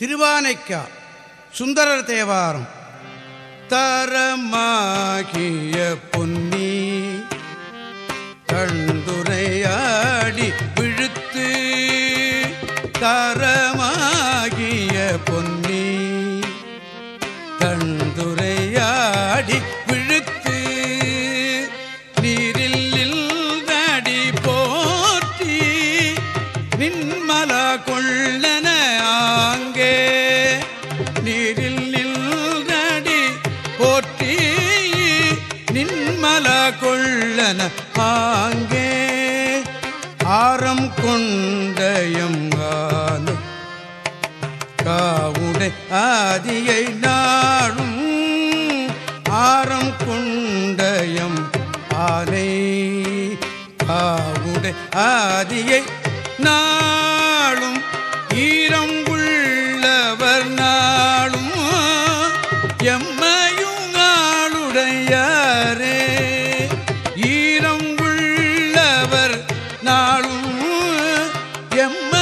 திருவானைக்கா சுந்தரர் தேவாரம். தரமாகிய பொன்னி கண்துரையாடி விழுத்து தரமாகிய பொன்னி கண்துரை நின்மல கொள்ளன ஆங்கே. ஆரம் கொண்டயம் காவுடை ஆதியை நாடும். ஆரம் கொண்டயம் ஆனை காவுடை ஆதியை நாளும் ஈரம் உள்ளவர் நான் உடையாரே. ஈரம் உள்ளவர் நாளும் எம்ம